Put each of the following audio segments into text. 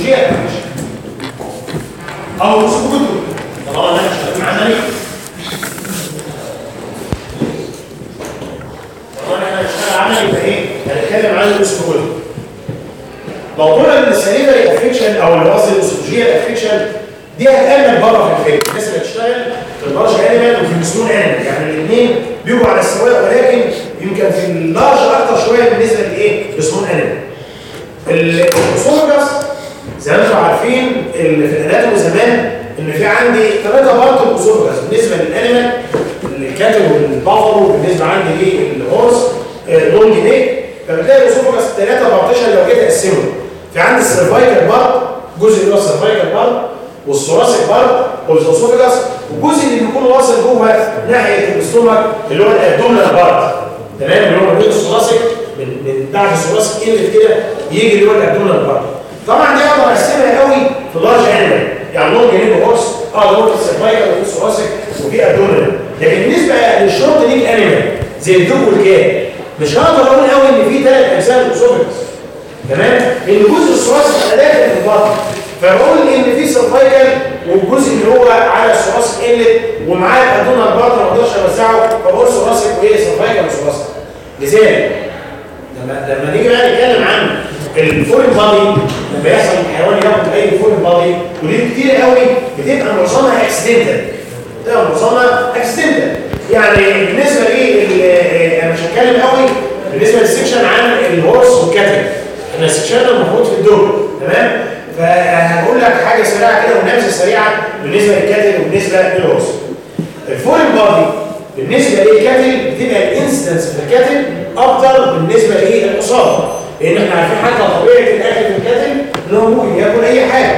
esophageal affection أو esophageal طالما إحنا شغالين عملي طالما إحنا هنشتغل عملي يبقى إيه هنتكلم عن ال esophageal موضوع ال salivary affection أو اللي قصدي ال esophageal affection دي هتقلب بره في الفيلم. الناس اللي بتشتغل في ال large animal وفي ال small animal يعني الاثنين بيجوا على السواء ولكن يمكن في ال large أكتر شوية بالنسبة لإيه؟ لل small animal ال esophagus زي ما أنتم عارفين اللي في ال anatomy زمان ان في عندي ثلاثة part ال esophagus بالنسبة لل animal ال cattle وال buffalo بالنسبة عندي لل horse long neck فبتلاقي ال esophagus ثلاثة partition لو جيت اقسمهم في عندي ال cervical part الجزء اللي هو ال cervical part وال thoracic part وال esophagus والجزء اللي بيكون واصل جوه ناحية ال stomach اللي هو ال abdominal part تمام؟ اللي هو بين ال thoracic من من بعد ال thoracic قلت كده يجي اللي هو ال abdominal part طبعا أقدر اقسمها قوي في ال large animal يعني long neck horse آه ده في ال cervical وفي ال thoracic وفي abdominal لكن بالنسبة لل short neck animal زي ال dog وال cat مش هقدر أقول قوي إن في ثلاث أجزاء ال esophagus تمام؟ ان جزء ال thoracic داخل في البطن فبقول إن في cervical والجزء اللي هو على ال thoracic قلت ومعاه الادونا البطن ما أقدرش أوزعه فبقول thoracic وإيه؟ cervical و thoracic لذلك لما لما نيجي بقى نتكلم عن ال foreign body لما يحصل الحيوان ياخد أي foreign body ودي كتير قوي بتبقى معظمها accidental بتبقى معظمها accidental يعني بالنسبة لي أنا مش هتكلم قوي بالنسبة لل section عن ال horse وال cattle إحنا section نا المفروض في ال dog تمام؟ فهقول لك حاجة سريعة كده ونبذة سريعة بالنسبة للكاتل وبالنسبة للهورس. الفورين بادي بالنسبة للكاتل بتبقى الانسيدنس في الكاتل أكتر بالنسبة للاصابه لأن إحنا عارفين حتى طبيعه الاكل في ال cattle ان هو ممكن يأكل أي حاجة.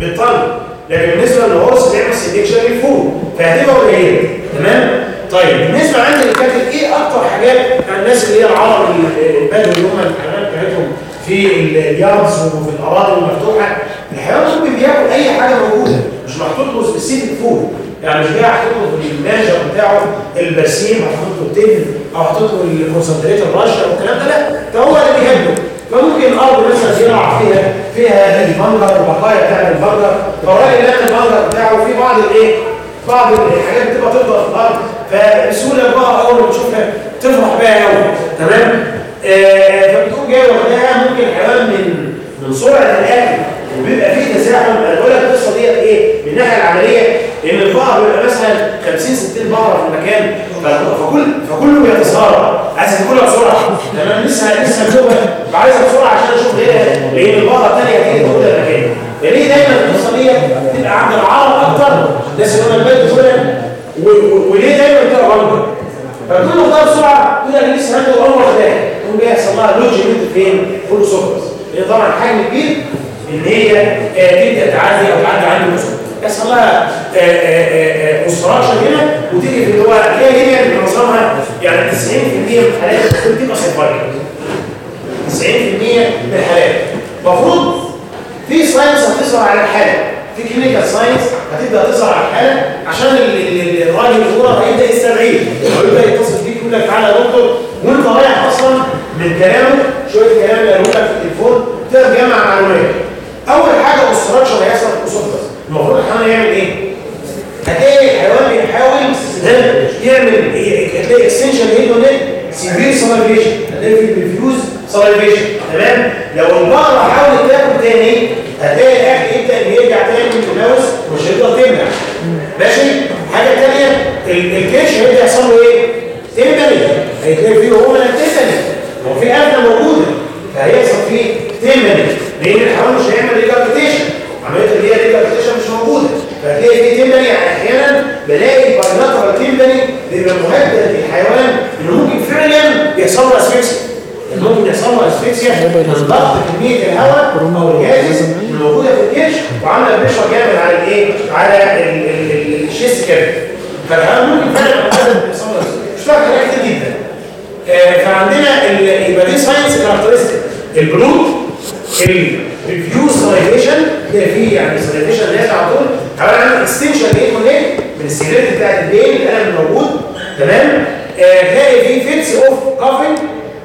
بالطلب لكن بالنسبة لل horse بيعمل selection لل food فهتبقى قليلة. تمام؟ طيب بالنسبة عندي لل cattle إيه أكتر حاجات الناس اللي هي العرب البدو اللي هم الحيوانات بتاعتهم في ال yards وفي الأراضي المفتوحة الحيوان ممكن بياكل أي حاجة موجودة مش محطوط له specific food يعني مش جاي حاطط له في ال manger بتاعه البرسيم حاطط له التبن أو له ال concentrate الرشة والكلام ده لا ده هو اللي بيهبله فممكن الأرض مثلا يقع فيها فيها البنجر البقايا بتاع البنجر فالراجل لقى البنجر بتاعه في بعض الإيه؟ بعض الحاجات بتبقى تفضل في الأرض. فبسهولة بقى أول ما تشوفها تفرح بيها قوي تمام؟ آه فبتقوم جاي واخداها ممكن الحيوان من من سرعه الاكل وبيبقى فيه تزاحم أنا بقول لك القصة ديت إيه؟ من الناحية العملية. إن البقر بيبقى مثلا 50 60 بقرة في المكان فكل فكله بيتسارع. عايز ياكلها بسرعة. تمام؟ لسه لسه بشوفها عايزها بسرعة عشان أشوف غيرها لأن البقرة الثانية هتيجي تاخدها المكان. ليه دايما القصة ديت بتبقى عند العرب أكتر. الناس اللي هم البلد دول وليه دايما بتبقى غلطه فكل ما بسرعة تقول لك لسه عنده أول واحدة تقوم جاي يحصل لها لوجمنت فين؟ فول سكرز لأن طبعا حجم كبير إن هي تبدأ تعدي أو تعدي عند الوصول يحصل لها هنا وتيجي في اللي هو هي هي معظمها يعني 90% من الحالات بتبقى سيرفايكل 90% من الحالات المفروض في signs هتظهر على الحالة. في clinical signs هتبدأ تظهر على الحالة عشان الراجل الكورة هيبدأ يستدعيه ويبدا يتصل بيك يقول لك تعالى يا دكتور. وانت رايح أصلا من كلامه شوية كلام اللي قالوا لك في التليفون تقدر تجمع معلومات. أول حاجة ال obstruction هيحصل في ال esophagus المفروض الحيوان يعمل إيه؟ هتلاقي الحيوان بيحاول يعمل هتلاقي extension head و neck severe salivation هتلاقي في profuse ساليفيشن تمام؟ لو البقرة حاولت تاكل تاني هتلاقي الاكل يبدأ إن يرجع تاني من الماوس ومش هيقدر تمنع. ماشي؟ حاجة ثانية الكيش هيبدا يحصل له إيه؟ تمنع. هيتلاقي فيه هو التسني هو في قفله موجودة فهيحصل فيه تمنع. لأن الحيوان مش هيعمل ريكابيتيشن عملية اللي هي ريكابيتيشن موجوده فهتلاقي فيه تمنع أحيانا بلاقي بايلاترال تمنع بيبقى مهدد للحيوان إنه ممكن فعلا يحصل له اسفكسيا ممكن يحصل له اسفكسيا من ضغط كمية الهواء أو الجاز الموجوده في الكيش وعاملة بريشر جامد على الإيه؟ على الشيست كده. فالحيوان ممكن فعلا يحصل له مش حاجات كتير جدا. آه فعندنا يبقى دي ساينس كاركترستيك البلوت الريفيوز سلايفيشن ده فيه يعني سلايفيشن نازل على طول عباره عن اكستنشن إيه كونكت من السيجارات بتاعت البين القلم الموجود تمام تلاقي فيه فيتس اوف كافن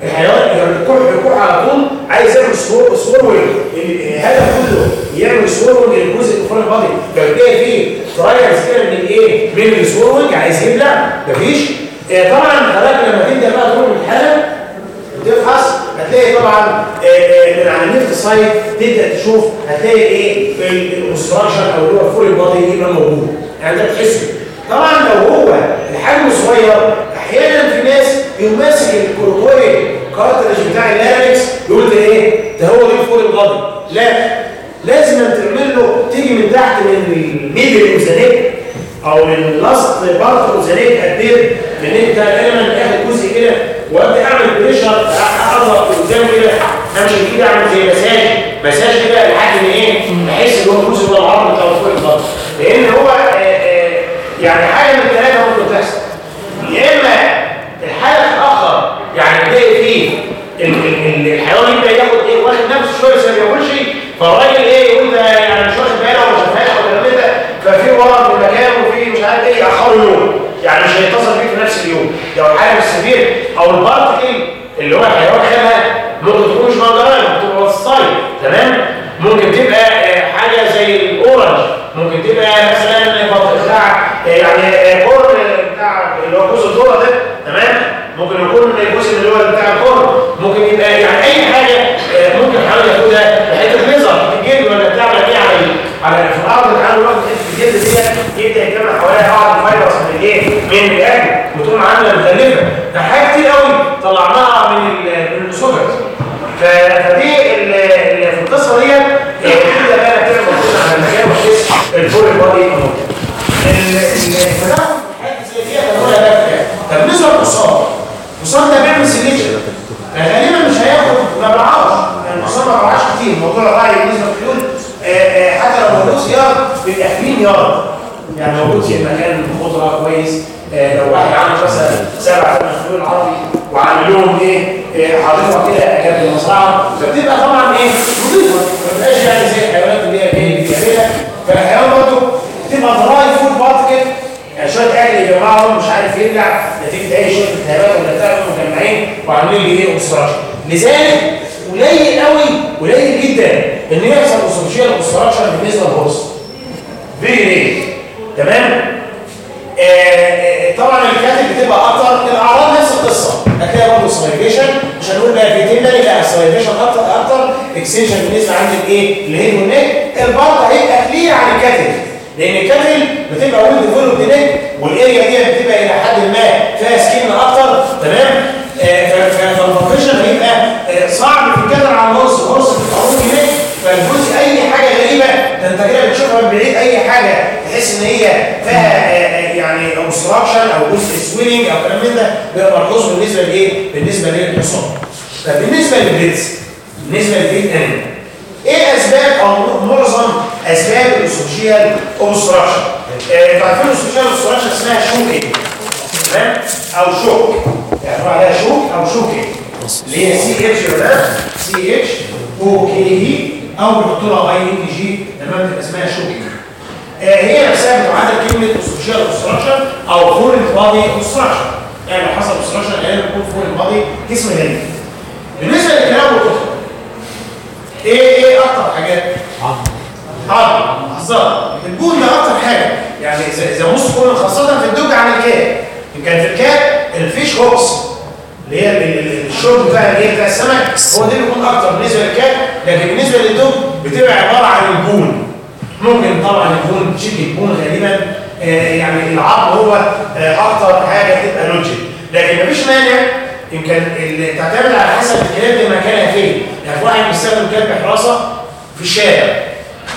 الحيوان الكح الكح على طول عايز يعمل صور صور الهدف كله يعمل سورونج للجزء الفورين بادي فبتلاقي فيه ترايرز كده من الايه من السورونج عايز يبلع مفيش طبعا حضرتك لما تبدا بقى تروح الحاله وتفحص هتلاقي طبعا آه، آه، من على الليفت سايد تبدأ تشوف هتلاقي إيه؟ ال obstruction أو اللي هو ال foreign body يبقى موجود. يعني انت بتحسه طبعا لو هو الحجم صغير أحيانا في ناس يقوم ماسك ال cricoid cartilage بتاع ال larynx يقول ده إيه؟ ده هو دي ال foreign body لا لازم تعمل له تيجي من تحت من ال middle of the neck أو من ال last part of the neck ادير من أنت دايما اخد جزء كده وأبدأ أعمل بريشر اضغط قدام كده. امشي كده أعمل زي مساج مساج كده لحد ما إيه؟ أحس إن هو الجزء ده العظم بتاع الفوق البطن لأن هو آه، آه، يعني حاجة من الثلاثه ممكن تحصل. يا إما الحالة تتاخر يعني تلاقي فيه ال- ال- ال- الحيوان يبدأ ياخد إيه واخد نفسه شوية بس ما بياكلش فالراجل إيه يقول ده يعني مش واخد باله وما شافهاش ولا كده ففي ورم في المكان وفي مش عارف إيه ياخروا يوم يعني مش هيتصل بيه في نفس اليوم. لو الحاله مش سفير أو البارتكل اللي هو الحيوان خدها ممكن تكون مش منجران ممكن تبقى وسطاي تمام؟ ممكن تبقى آه، حاجة زي الأورنج. ممكن تبقى مثلا بتاع آه، يعني آه، قرن بتاع اللي هو جزء الذره ده. تمام؟ ممكن يكون جزء اللي هو بتاع القرن ممكن يبقى يعني أي حاجة آه، ممكن حاول ياخدها ليزر في الجلد ولا بتعمل إيه على على في الأرض تعالوا الوقت حتة الجلد دي يبدأ يتجمع حواليها بعض الفيروس من الإيه؟ من الأكل. وتقوم عاملة مخلفة. ده حاجة كتير قوي طلعناها من ال- من ال esophagus ف- فدي ال- ال- في القصة دي تبدا بقى تعمل مفروض على المكان وتحس ال foreign body التدخل حاجة زي دي هتقولها ده بتاع. طب بالنسبة للحصان الحصان ده بيعمل selection غالبا مش هياخد ما بيرعاش يعني الحصان ما بيرعاش كتير. موضوع الرعي بالنسبة للخيول آه، آه، حتى لو موجود سيارة بيبقى حمين يارد يعني موجود في مكان خضره كويس آه، لو واحد عامل مثلا سبع ثمان خيول عربي وعامل لهم إيه حاططها كده جنب المزرعه فبتبقى طبعا إيه نظيفه ما بتبقاش يعني زي الحيوانات اللي هي إيه بتعملها فالحيوان برضه بتبقى dry food particle يعني شوية اكل يجمعهم مش عارف يبلع نتيجة أي شوية التهابات ولا بتاع مجمعين وعاملين لي إيه؟ obstruction لذلك قليل قوي قليل جدا إن يحصل esophageal obstruction بالنسبة لل horse very rare تمام؟ آه، آه، طبعا ال cattle بتبقى أكتر. الأعراض نفس القصة. هتلاقي برضه salivation مش هنقول بقى فيتين لا ال salivation أكتر أكتر extension بالنسبة عند الايه ال head وال neck ال part هيبقى clear عن ال cattle لأن ال cattle بتبقى well developed neck وال area دي بتبقى إلى حد ما فيها skin أكتر تمام فال function هيبقى آه، صعب في ال cattle على ال horse بتبقى well neck فالجزء أي حاجة غريبة ده أنت كده بتشوفها من بعيد أي حاجة تحس إن هي فيها آه، آه، يعني obstruction أو جزء swelling أو كلام من ده بيبقى ملحوظ بالنسبة لإيه؟ بالنسبة للحصان. طب بالنسبة لل breeds بالنسبة animal إيه أسباب أو معظم اسباب ال esophageal obstruction؟ أنتوا عارفين ال esophageal obstruction اسمها choking تمام؟ أو choke. يعني عليها choke أو choking اللي هي سي إتش سي إتش أو كي إي أو بيحطوا لها ING تمام تبقى اسمها choking آه، هي نفسها بتعادل كلمة esophageal obstruction أو foreign body obstruction يعني لو حصل obstruction غالبا بيكون foreign body جسم غريب بالنسبة للكلاب والقطط إيه إيه أكتر حاجات؟ عظم بالظبط ال bone ده أكتر حاجة. يعني اذا بص كل خاصه في ال dog عن ال cat كان في ال cat ال fish hooks اللي هي ال- ال- الشرب بتاع الايه بتاع السمك هو ده بيكون أكتر بالنسبة لل cat لكن بالنسبة لل dog بتبقى عبارة عن ال bone ممكن طبعا يكون chicken bone غالبا. آه، يعني العظم هو آه، أكتر حاجة تبقى logic. لكن مفيش مانع. يمكن تعتمد على حسب الكلاب دي مكانها فين. يعني واحد بيستخدم كلب حراسه في الشارع.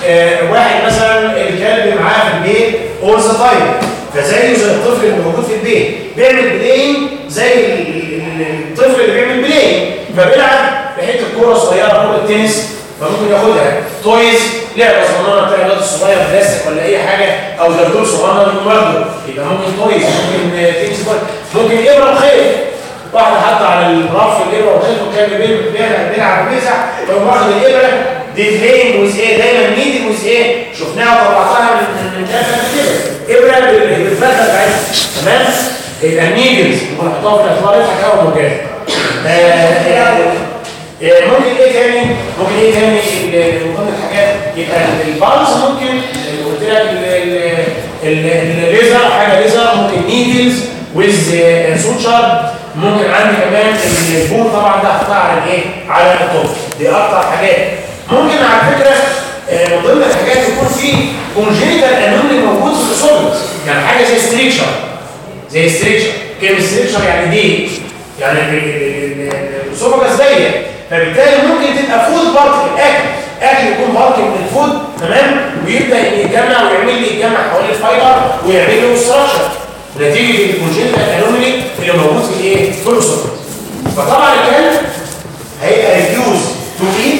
آه، واحد مثلا الكلب معاه في البيت the time فزيه زي الطفل اللي موجود في البيت بيعمل playing زي ال- ال- الطفل اللي بيعمل playing فبيلعب بحته كوره صغيرة كورة تنس فممكن ياخدها. toys لعبة صغننة بتاع الواد الصغير بلاستيك ولا أي حاجة أو صغنن يكون واخده يبقى ممكن toys ممكن تنس ممكن ابره خيط واحدة حاطه على الرف الابره وخيط وكان بيلعب بيزع ويقوم واخد الإبرة. دي playing with إيه دايما needle with إيه شفناها وطلعتها من كذا كده ابره بال- بالفتله بتاعتها. تمام؟ يبقى ال needles ممكن نحطها في الاعتبار يضحك قوي مجاز ممكن إيه تاني؟ ممكن إيه تاني؟ من الحاجات. يبقى ال balls ممكن قلت لك ال leather حاجة leather ممكن needles with suture ممكن عندي كمان ال bone طبعا ده هحطها على الإيه؟ على ال top دي أكتر حاجات. ممكن على فكرة آه، من ضمن الحاجات يكون في congenital anomaly موجود في ال esophagus يعني حاجة زي stricture زي stricture كلمة stricture يعني دي يعني ال esophagus ضيق فبالتالي ممكن تبقى food part في الأكل. أكل يكون part من ال food تمام؟ ويبدأ يتجمع ويعمل لي يتجمع حوالين ال fiber ويعمل له stricture نتيجة ال congenital anomaly اللي موجود في الإيه؟ في ال esophagus فطبعا الكلب هيبقى refuse to eat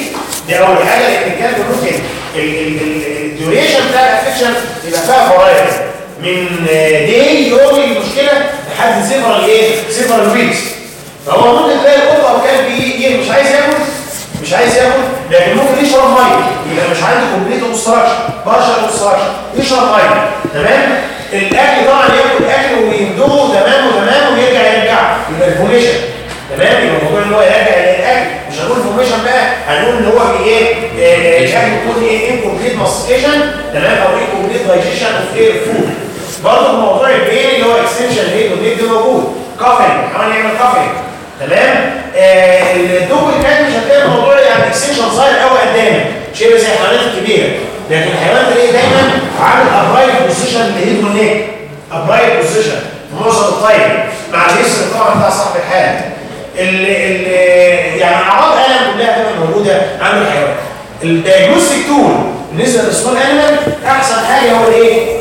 دي أول حاجة لأن الكلب ممكن ال duration بتاع ال affection يبقى فيها varied من day يوم المشكلة لحد several إيه several weeks فهو ممكن تلاقي القطه أو كلب إيه؟ مش عايز ياكل؟ مش عايز ياكل؟ لكن ممكن يشرب مية. يبقى مش عنده complete obstruction partial obstruction يشرب مية. تمام؟ الأكل طبعا ياكل أكل ويندوه تمام وتمام ويرجع يرجع. يبقى ال vomition تمام؟ يبقى الموضوع إن هو يرجع للأكل. مش هنقول vomition بقى. هنقول إن هو إيه؟ الاكل يكون إيه؟ incomplete mastication تمام؟ أو incomplete digestion of their food برضه موضوع ال pain اللي هو extension head ده موجود. كافين حاول يعمل كافين تمام؟ آه ال dog مش هتلاقي الموضوع يعني extension صغير قوي قدامك شبه زي الحيوانات الكبيرة. لكن الحيوانات اللي دايما عامل upright position ل head وال neck. upright position معظم الطيب. مع اليسر طبعا بتاع صاحب الحال ال ال يعني أعراض الم كلها دايما موجودة عند الحيوان. ال diagnostic tool بالنسبة لل small animal أحسن حاجة هو الإيه؟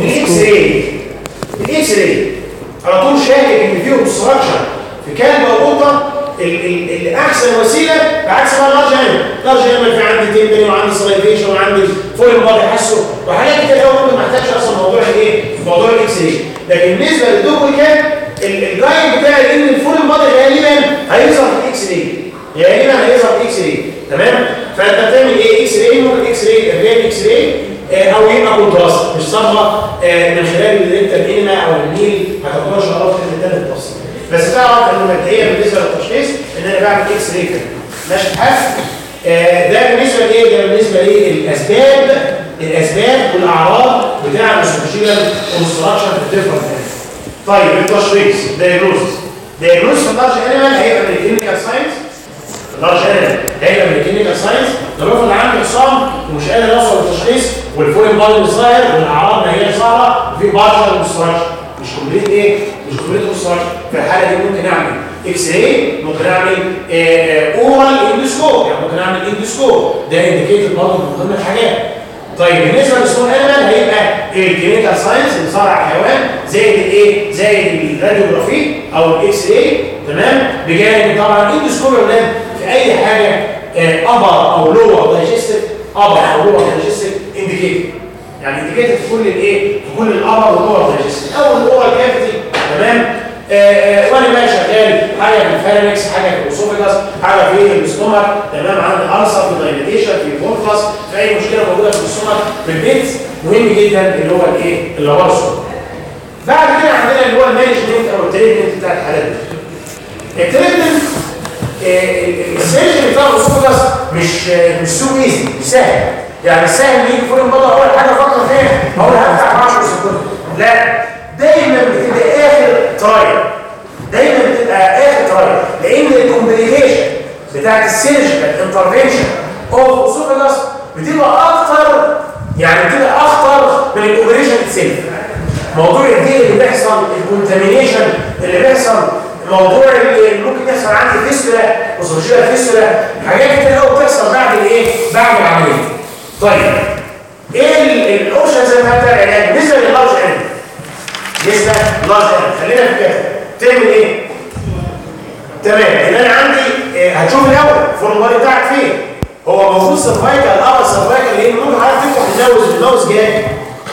ال X-ray ال X-ray على طول شاكك إن فيه obstruction في كلب أو قطه الأحسن وسيلة بعكس بقى اللارج انيمال لارج انيمال في عندي تيمبري وعندي سلايفيشن وعندي فول بادي حسه. وحاجات كتير قوي ما احتاجش أصلا موضوع الإيه؟ موضوع الاكس راي لكن بالنسبة للدوبل كان الجايد بتاعي ان الفول بادي غالبا هيظهر في الاكس راي غالبا هيظهر في الاكس راي تمام؟ فانت بتعمل إيه؟ إكس راي ممكن إكس راي الريال إكس راي أو يبقى كونتراست مش صبغه من خلال اللي انت الانما أو النيل. هتاخدها شرط في الثاني التفصيل بس تعرف انه مبدئيا بالنسبة للتشخيص إن أنا بعمل X-ray كده. ماشي؟ الحال ده بالنسبة لإيه؟ ده بالنسبة للأسباب. الأسباب والأعراض بتاع ال esophageal obstruction في ال different طيب التشخيص diagnosis في ال large animal هيبقى من ال clinical signs ال large animal هيبقى من ال clinical signs اللي عنده حصان ومش قادر يوصل للتشخيص وال foreign body ظاهر والاعراض ما هي ظاهره في partial obstruction مش complete إيه مش complete obstruction في الحاله دي ممكن اعمل X-ray ممكن اعمل oral endoscope يعني ممكن اعمل endoscope ده indicated برضه من ضمن الحاجات طيب بالنسبة لل small animal هيبقى الكلينيكال ساينس مصارع الحيوان زائد الايه زائد ال radiography أو ال X-ray تمام؟ بجانب طبعا endoscope يا أولاد في أي حاجة upper أو lower digestive upper أو lower digestive indicated يعني انديكيتد في كل الايه في كل ال upper وال lower digestive أو ال oral cavity تمام؟ آه وأنا بقى شغال حاجة في ال pharynx حاجة في ال esophagus حاجة في ال stomach تمام عندي ulcer في dilatation في بورفاس في أي مشكلة موجودة في ال stomach في البيت مهم جدا اللي هو الإيه؟ اللي هو الصوت بعد كده عندنا اللي هو ال management أو ال treatment بتاع الحالات دي. ال treatment ال surgery بتاع ال esophagus مش مش so easy مش سهل. يعني سهل يجي فوق البطل أول حاجة أفكر فيها أقول هفتح 10 سكوت لا. دايما بتبقى آخر trial دايما بتبقى آخر trial لأن ال complication بتاعت ال surgical intervention of esophagus بتبقى أكتر يعني بتبقى أخطر من ال operation itself موضوع الدين اللي بيحصل؟ ال contamination اللي بيحصل. موضوع اللي ممكن يحصل عندي fistula و esophageal fistula حاجات كتير قوي بتحصل بعد الإيه؟ بعد العملية. طيب إيه ال option زي ما بتاع العلاج بالنسبة لل large animal large animal خلينا في كده تعمل إيه؟ تمام. ان أنا عندي إيه هتشوف الأول الفورمولار بتاعك فين. هو موجود cervical upper cervical لأن ممكن حضرتك تفتح ال mouth ال mouth gag.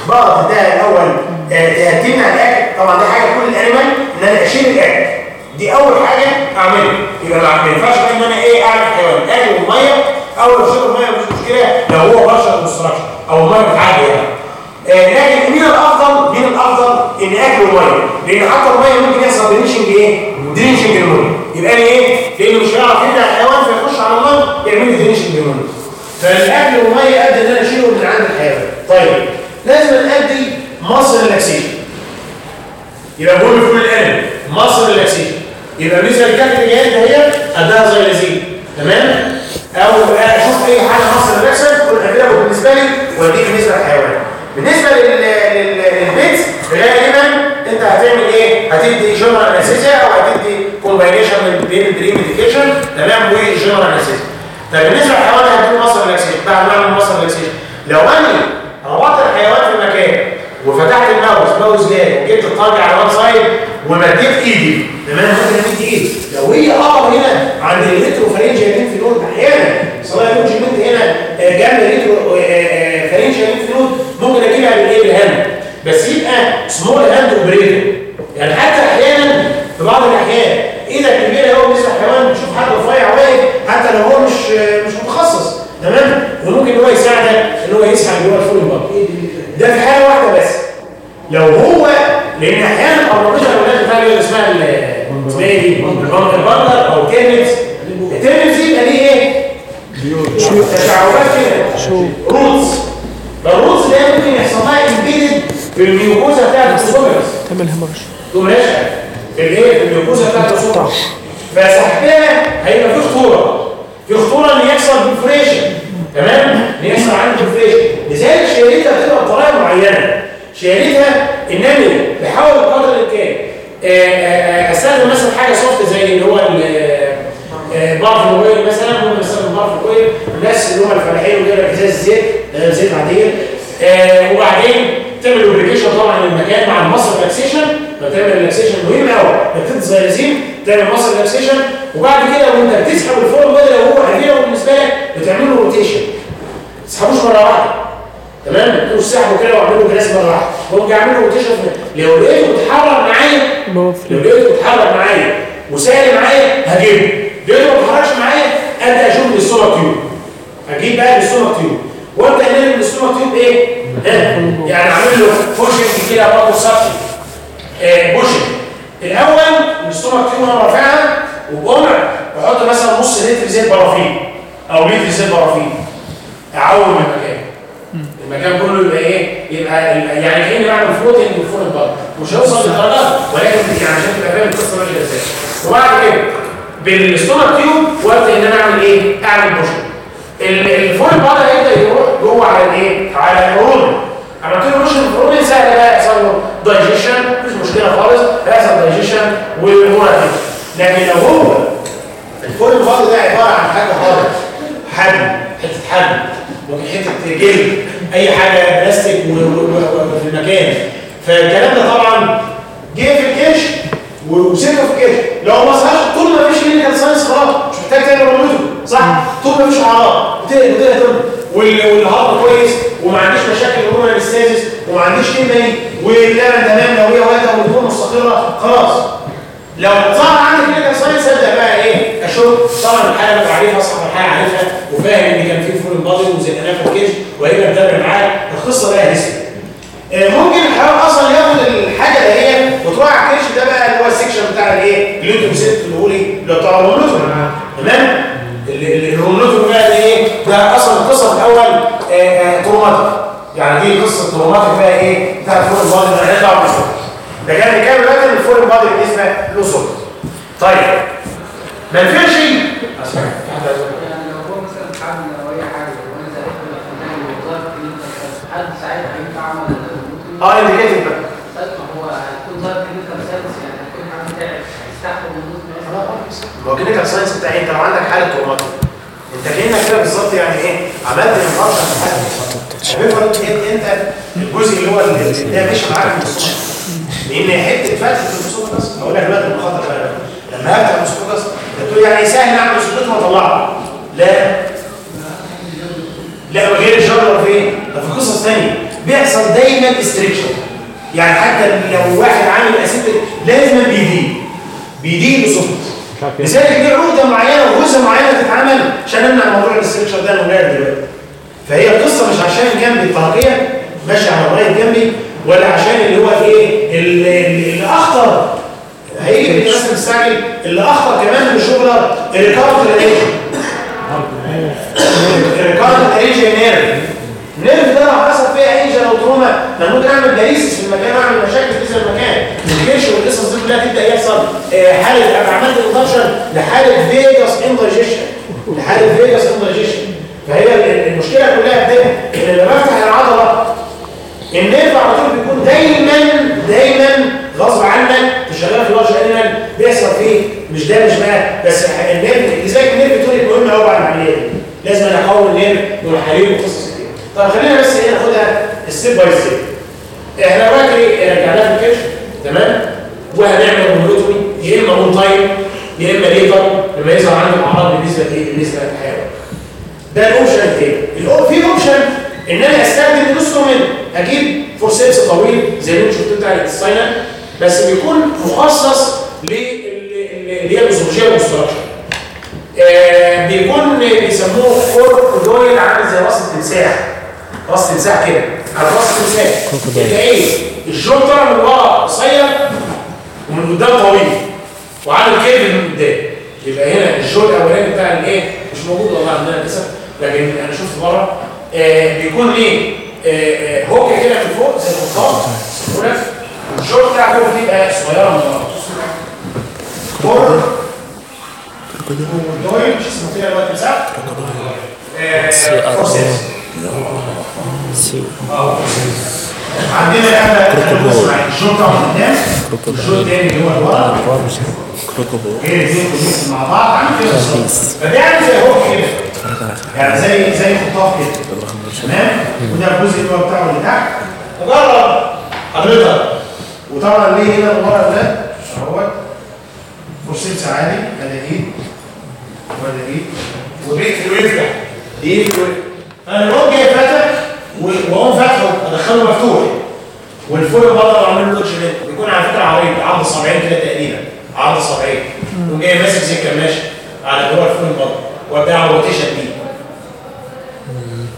بقى ده الأول آه تمنع الأكل. طبعا دي حاجة كل ال animal إن أنا أشيل الأكل. دي أول حاجة أعملها. يبقى ما ينفعش إن أنا إيه أعمل حيوان. أكل والميه أو لو شرب ميه مفيش مشكلة. لو هو partial obstruction أو المية بتعدي يعني. لكن مين الأفضل؟ مين الأفضل؟ إن أكل المية. لأن حتى المية ممكن يحصل drenching إيه؟ drenching المية. يبقى لي إيه؟ لأنه مش هيعرف يبدا الحيوان فيخش على المية يعمل لي drenching المية؟ فالاكل والميه ادي ان أنا أشيله من عند الحيوان. طيب لازم ادي مصر ريلاكسيشن يبقى بقول في كل الانم مصر ريلاكسيشن يبقى للكابتن الجهاز ده هي اداها زي لذيذ تمام؟ أو أشوف أي حاجة مصر ريلاكسيشن كل كده بالنسبة لي وأديك بالنسبة للحيوان بالنسبة لل- لل- للبيتس غالبا أنت هتعمل إيه؟ هتدي جنرال انستيزيا أو هتدي كومباينيشن بين البري ميديكيشن تمام؟ وجنرال انستيزيا طب بالنسبة للحيوان هتدي muscle relaxation بعد ما أعمل muscle relaxation لو أنا ربطت الحيوان في مكان وفتحت ال mouth mouth gag وجبت الطاجة على one side ومديت إيدي تمام؟ ممكن امد إيدي. لو هي اقرب هنا عند ال retropharyngeal lymph node أحيانا صلاح الكونجمنت هنا آه، جنب ال retropharyngeal lymph node ممكن اجيبها بالايه بال hand بس يبقى small hand operator يعني حتى أحيانا في بعض الاحيان إيدك كبيره قوي بالنسبة للحيوان بتشوف حد رفيع واقف حتى لو هو مش آه، مش متخصص تمام وممكن ان هو يساعدك ان هو يسحب جوه الفول بار ده في حاله واحدة بس لو هو لأن أحيانا الامراض الاولاد بتاع اللي اسمها ال- اسمها إيه دي؟ البندر أو تيرنكس التيرنكس دي يبقى ليه إيه؟ تشعبات كده روتس فالروتس ده ممكن يحصل لها امبيدد في ال mucosa بتاعت ال esophagus تعمل همرش تقوم راشقه في الايه؟ في ال mucosa بتاعت ال esophagus فسحبها هيبقى في خطوره في خطوره ان يحصل perforation تمام؟ ان يحصل عندي perforation لذلك شيالتها بتبقى بطريقه معينه شيالتها انني بحاول بقدر الامكان آه، آه، آه، استخدم مثلا حاجة soft زي اللي هو ال paraffin oil مثلا ممكن استخدم ال paraffin oil الناس اللي هم الفلاحين وجايب لك ازاز زيت آه، زيت عاديه آه، وبعدين تعمل lubrication طبعا للمكان مع ال muscle relaxation بتعمل relaxation مهم قوي انك تدي xylazine تعمل muscle relaxation وبعد كده وانت بتسحب ال foreign body لو هو هديه بالنسبة لك بتعمل له rotation ما تسحبوش مره واحدة تمام أنتوا سحبوا كده واعملوا جلاس مره واحدة وقوم يعملوا rotation لو لقيته بيتحرك معايا لو لقيته بيتحرك معايا وسائل معايا هجيبه لقيته ما بيتحركش معايا ابدا أشوف ال stomach tube أجيب بقى ال stomach tube وابدا انقل ال stomach tube إيه؟ ها؟ اعمل له pushing كده برضه سطحي آه pushing الأول ال stomach tube أنا رافعها وبقمع بحط مثلا نص لتر زيت برافين أو لتر زيت برافين. اعوم المكان. المكان كله يبقى إيه؟ يبقى يعني كاني بعمل فلوتنج وفول البطن مش هيوصل للدرجات ولكن يعني عشان تبقى فاهم القصة ماشية إزاي. وبعد كده بال stomach tube وابدا إن أنا أعمل إيه؟ أعمل pushing ال foreign body هيبدأ يروح جوه على الإيه؟ على ال rumen عملت له pushing ال rumen سهل بقى يحصل له دايجيشن مفيش مشكلة خالص. هيحصل دايجيشن هتمشي لكن لو هو ال foreign body ده عبارة عن حاجة خالص. حجم حتة حجم ممكن حتة جلد أي حاجة بلاستيك في المكان. فالكلام ده طبعا جه في الكيش وسيبه في الكيش لو ما صحش طول ما فيش كلينيكال ساينس خلاص. مش محتاج تعمل روماتيزم صح؟ طول ما فيش أعراض. بتقلق بتقلق والهضم كويس وما عنديش مشاكل هرمون انستازيس وما عنديش كيميائي واللبن تمام لو هي واحدة والدهون مستقرة. خلاص. لو ظهر عندي كلينيكال ساينس ابدا بقى إيه؟ أشوف طبعا الحاله اللي عارفها اصحاب الحاله عارفها وفاهم إن كان في فول بادي وزنقناه في الكيش وهيبقى متابع معاه القصة بقى هسه ممكن الحيوان أصلا ياخد الحاجة هي وتروح على الكيش ده بقى اللي هو السكشن بتاع الايه اللي ست اللي هو إيه؟ اللي بتاع الرومنوتوم تمام؟ ال- ال- الرومنوتوم بقى ده إيه؟ ده أصلا القصة في الأول. تروماتيك يعني دي تروماتيك بقى إيه؟ بتاع الفول بادي لهاش دعوه بالفول. ده كان بيتكلم دلوقتي إن الفول بادي بالنسبة للاصول طيب. ما ينفعش. أسمع. في حد عايز؟ يعني له آه انديكيتد بقى. هو هيكون ظهر كلينيكال ساينس يعني هيكون عامل تعب يستحمل النوت ما هو كلينيكال ساينس بتاع أنت لو عندك حالة تروماتيك انت كأنك كده بالظبط يعني إيه عملت حاجة بيفرق انت الجزء اللي هو اللي ماشي معاك لأن حتة فتحه بس. أقول لك دلوقتي المخاطر بقى. لما افتح الصوت بس. تقول يعني سهل أعمل صوت واطلعه لا. لا غير الجرر فين ده في قصص ثانية بيحصل دايما استريكشن يعني حتى لو واحد عامل اسيد لازم بيديه بيديه بصوت لذلك دي عقده معينة وجزء معينة تتعمل؟ عشان امنع موضوع الاستكشاف ده أنا دلوقتي فهي القصة مش عشان جنبي طاقيه ماشي على الرايت جنبي ولا عشان اللي هو إيه اللي أخطر. هيجي في الناس مستعجل اللي أخطر كمان من شغله الريكارد الايجن الريكارد الايجن نيرف. نيرف ده لو حصل فيها ايجن أو تروما أنا ممكن أعمل دايسيس في المكان واعمل مشاكل في المكان. الجيش والقصص دي كلها تبدأ يحصل. إيه، حالة أنا عملت اضافه الشرطه الثاني اللي هو كلهم مع بعض عامل كده فده زي هو كده يعني زي زي خطاف كده تمام وده الجزء بتاعه اللي تحت وجرب حضرتك وطبعا ليه هنا ورا ده اهوت ادي ايد ولا ايد وبيقفل ويفتح يقفل أنا جاي فاتح وهو فاتحه ادخله مفتوح. وال foreign body اعمل له شمال بيكون على فكرة عريض عرض صابعين كده تقريبا. عرض صابعين وجاي ماسك زي الكماش على هو ال foreign body وابدأ اعمل rotation بيه.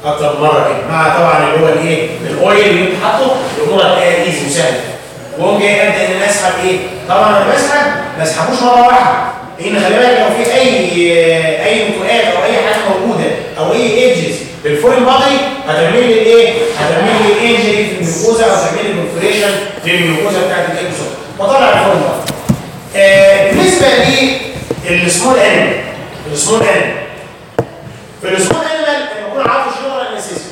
أكتر من مرة كده. مع طبعا اللي هو الإيه؟ ال oil اللي حاطه الأمور هتلاقيها easy وسهلة. وأقوم جاي أبدأ إن أنا أسحب إيه؟ طبعا أنا بسحب ما أسحبوش مره واحدة لأن خلي بالك لو في أي أي نتوءات أو أي حاجة موجودة أو أي edges لل foreign body هتعمل لي الإيه؟ هتعمل لي ال injury لي ال perforation في ال mucosa بتاعت الاكسون وطلع ال foreign body. آه بالنسبة لل small animal ال small animal في ال small animal يكون عارف general anesthesia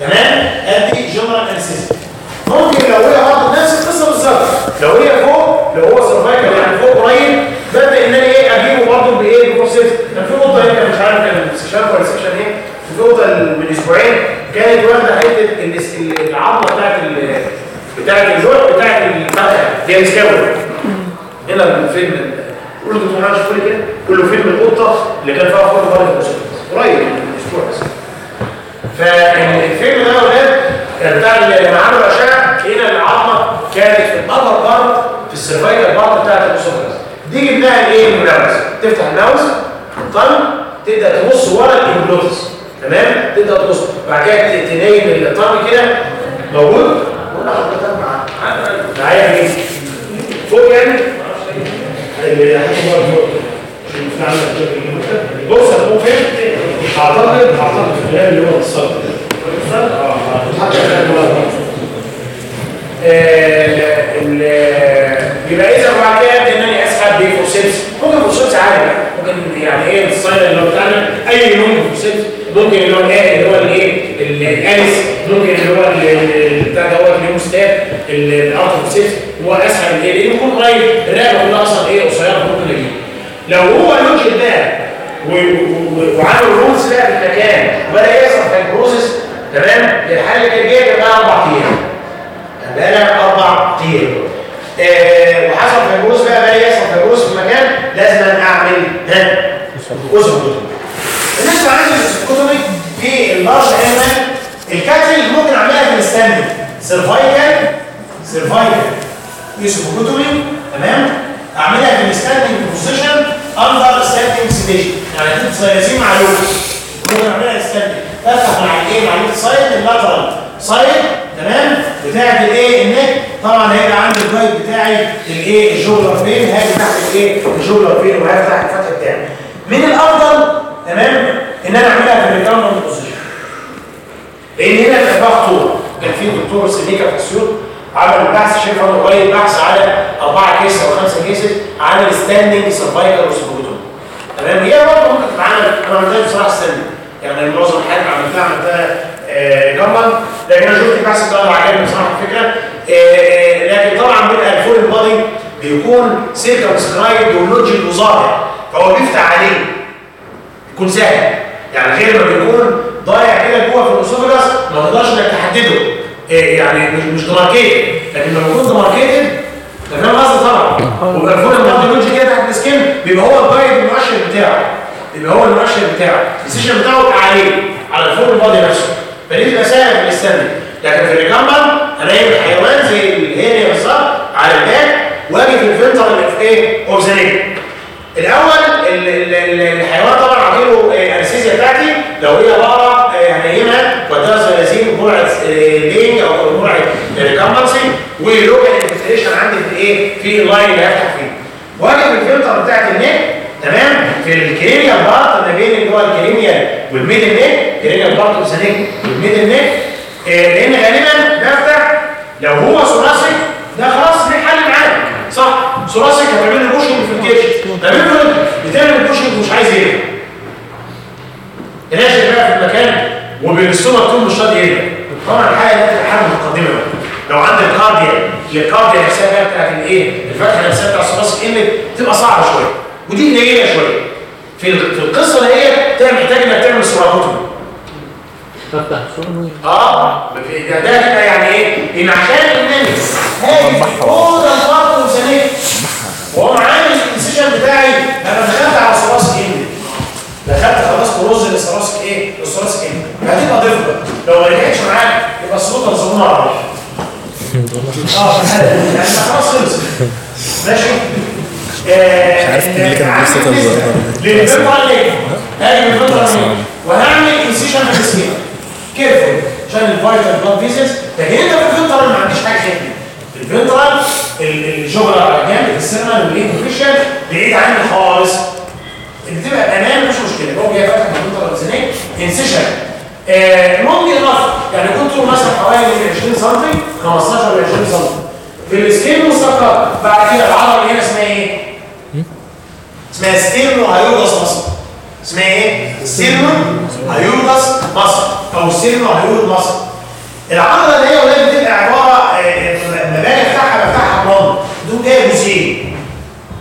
تمام؟ ادي general anesthesia ممكن لو هي برضه نفس القصة بالظبط. لو هي فوق لو هو cervical يعني فوق قريب ببدا ان أنا إيه؟ أجيبه برضه بإيه؟ بفورسيت كان في نقطه هنا مش عارف كان سيكشن ولا سيكشن إيه في نقطه من أسبوعين كانت واخدة حتة الاس- ال- العظمة بتاعت بتاعت الجوع بتاعت الفرخه دي السكاور هنا الفيلم كل دكتور عايش كل كده؟ كله فيلم القطة اللي كان فيها فوق برضه قريب من أسبوع فالفيلم ده يا ولاد بتاع لما عملوا أشعة هنا العظمة كانت في ال upper part في ال cervical part بتاعت ال esophagus دي جبناها الايه من تفتح ال mouth ال tongue تبدأ تبص ورا ال epiglottis تمام؟ تبدا تبص. بعد كده ت- تنيم ال tongue كده. موجود؟ ولا حضرتك مع معايا فين فوق يعني؟ اللي هتبقى فوق بص هتقوم فين؟ اعتقد أعتقد في الكلام اللي هو الصدر آه هتتحط في الكلام يبقى إذا بعد كده إن أنا أسحب ب forceps ممكن forceps عادي ممكن يعني إيه ال side اللي هو بتاعنا أي long forceps ممكن اللي هو الايه اللي هو الايه؟ ال Allis ممكن اللي هو بتاع دوت ال hemostat ال artery forceps هو اسحب الايه؟ لأنه يكون قريب. الرقبه كلها أصلا إيه؟ قصيرة ممكن اجيبه لو هو لوجيك ده وعامل رولز بقى في المكان وبدا يحصل fibrosis تمام؟ الحل اللي كان جاي بقى أربع أيام. بقى أربع أيام. آه وحصل fibrosis بقى بقى يحصل fibrosis في المكان لازم أعمل ها esophagotomy بالنسبة عندي ال esophagotomy في ال large animal ال cattle ممكن أعملها في ال standing cervical cervical esophagotomy تمام؟ أعملها في ال standing position under standing sedation يعني sedation مع local ممكن أعملها standing بفتح مع الايه مع ال side ال lateral side تمام؟ بتاعت الايه ال neck طبعا هيبقى عندي ال guide بتاعي الايه ال jugular vein هاجي تحت الايه ال jugular vein وهاجي تحت الفتح بتاعي من الافضل تمام ان أنا اعملها في ال recumbent position لأن هنا بتبقى فيها خطوره كان في دكتور سيديكا في اسيوط عمل بحث شايف أنا قريب بحث على أربعة case أو خمسة cases عن standing cervical esophagotomy تمام؟ هي برضه ممكن تتعمل أنا ما عملتهاش بصراحة standing يعني معظم الحاجات عملتها عملتها آه، جنبا. لكن أنا شفت البحث ده وعجبني بصراحة الفكرة. آه، آه، لكن طبعا بيبقى ال foreign body بيكون circumscribed و lodged وظاهر. فهو بيفتح عليه. يكون سهل. يعني غير ما بيكون ضايع كده جوه في ال esophagus ما تقدرش إنك تحدده. يعني مش demarcated لكن لما يكون demarcated فاهم قصدي طبعا. ويبقى ال foreign كده تحت ال skin بيبقى هو ال guide المؤشر بتاعه. يبقى هو المؤشر بتاعه. ال incision بتاعه عليه على ال foreign body نفسه. فدي تبقى سهلة في لكن في ال recumbent هلاقي الحيوان زي ال hernia بالظبط على ال back واجي في ال ventral اللي في إيه؟ of الأول ال- ال- ال- الحيوان طبعا عامله ال anesthesia بتاعتي. لو هي و local infiltration عندي في إيه؟ في ال line اللي هفتح فيه. واجي في ال ventral بتاعت ال neck تمام؟ في ال cranial part ما بين اللي هو ال cranial وال middle neck cranial part neck وال middle neck آه، لأن غالبا بفتح لو هو thoracic ده خلاص ليه حل معاك صح؟ ثلاثي هتعمل له بوشنج في الكيتش ده بيفرض بتعمل بوشنج ومش عايز يهدى ناشف بقى في المكان وبيرسمها طول مش راضي يهدى طبعا الحاجة دي متقدمه بقى. لو عندك كارديا الكارديا نفسها بقى بتاعت الايه الفتحه نفسها بتاع الثلاثي ان تبقى صعبة شوية ودي قليله شوية في في القصة اللي هي بتبقى محتاج إنك تعمل الصوت آه ده ده كده يعني إيه؟ إن عشان النمل هاجي في الأوضة الفرد وسنيه وهو عامل الانسيشن بتاعي أنا دخلت على ثلاث إيه؟ دخلت خلاص كروز للثلاث إيه؟ للثلاث إيه؟ هتبقى ضفه لو ما رجعتش معاك يبقى الصوت الظلمه الرش. آه يعني خلاص خلص ماشي آه، مش عارف مين اللي كان الظلمة. للفلتر ليه؟ هاجي بالفلتر ليه؟ وهعمل انسيشن السكين كيرفول عشان الفيتال بلاد لكن انت في الفلتر ما عنديش حاجة كده الفلتر الشغل على جنب السيرمال والانفيشن بعيد عني خالص. اللي تبقى أمان مش مشكلة. هو جاي فاتح الفلتر الزنين إنسيشن. آه ممكن اضافه يعني كنت مثلا حوالي 20 سم 15 ل 20 سم في السكين مستقر بعد كده العضلة اللي هنا اسمها إيه؟ اسمها sternohyoideus muscle اسمها إيه؟ sternohyoideus muscle أو sternohyoideus muscle العضلة اللي هي ولاد بتبقى عبارة آه، باجي افتحها بفتحها blunt دول جاية جزئين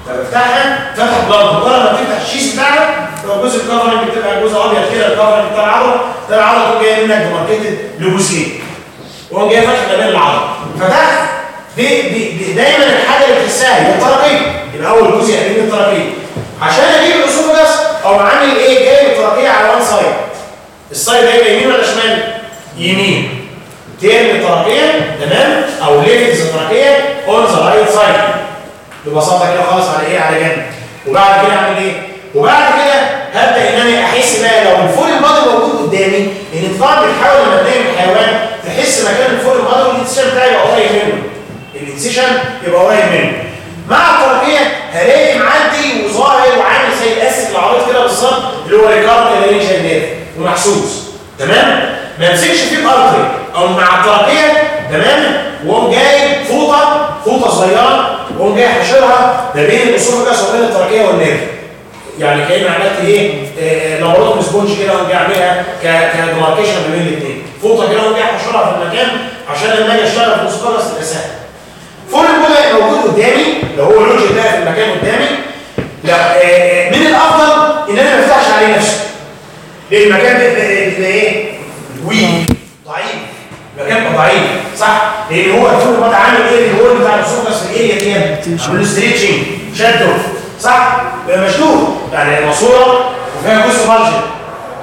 فبفتحها فتح blunt مجرد ما بتفتح ال fascia بتاعك لو جزء ال covering بتبقى جزء ابيض كده ال covering بتاع العضله ده العضله جاية منك demarcated لجزئين وهو جاي فاتح ما بين العضله فتحت دي, دي, دي دايما الحاجة اللي بتحسها هي ال trachea يبقى أول جزء يقابلني ال trachea عشان أجيب ال esophagus أو عامل إيه؟ جايب ال trachea على one side ال side ده يبقى يمين ولا شمال؟ يمين. turn ال trachea تمام؟ أو reflect ال trachea on the right side ببساطة كده خالص على إيه؟ على جنب. وبعد كده أعمل إيه؟ وبعد كده هبدأ إن أنا أحس بقى لو ال foreign body موجود قدامي لأن طبعا بتحاول لما تنام الحيوان تحس مكان ال foreign body وال incision بتاعي يبقى قريب منه. ال incision يبقى قريب منه. مع ال trachea هلاقي معدي وظاهر وعامل زي الأستك العريض كده بالظبط اللي هو recurrent laryngeal nerve ومحسوس. تمام؟ ما يمسكش فيه artery أو مع ال trachea تمام؟ وقوم جاي فوطة فوطة صغيرة وقوم جاي حاشرها ما بين ال esophagus وبين ال trachea وال nerve. يعني كأن عملت إيه؟ آه، laparotomy sponge كده جاي اعملها ك demarcation ما بين الاثنين فوطة كده وقوم جاي حاشرها في المكان عشان لما أجي أشتغل في ال esophagus تبقى سهل foreign body موجود قدامي لو هو lodged في المكان قدامي. لا آه، من الأفضل إن أنا ما أفتحش عليه نفسه لأن المكان ده إيه؟ weak ضعيف. المكان ضعيف صح؟ لأن هو ال foreign body عامل إيه؟ اللي هو بتاع ال esophagus في ال area كام؟ عامل stretching شده صح؟ بيبقى مشدود يعني ماسوره وفيها جزء margin.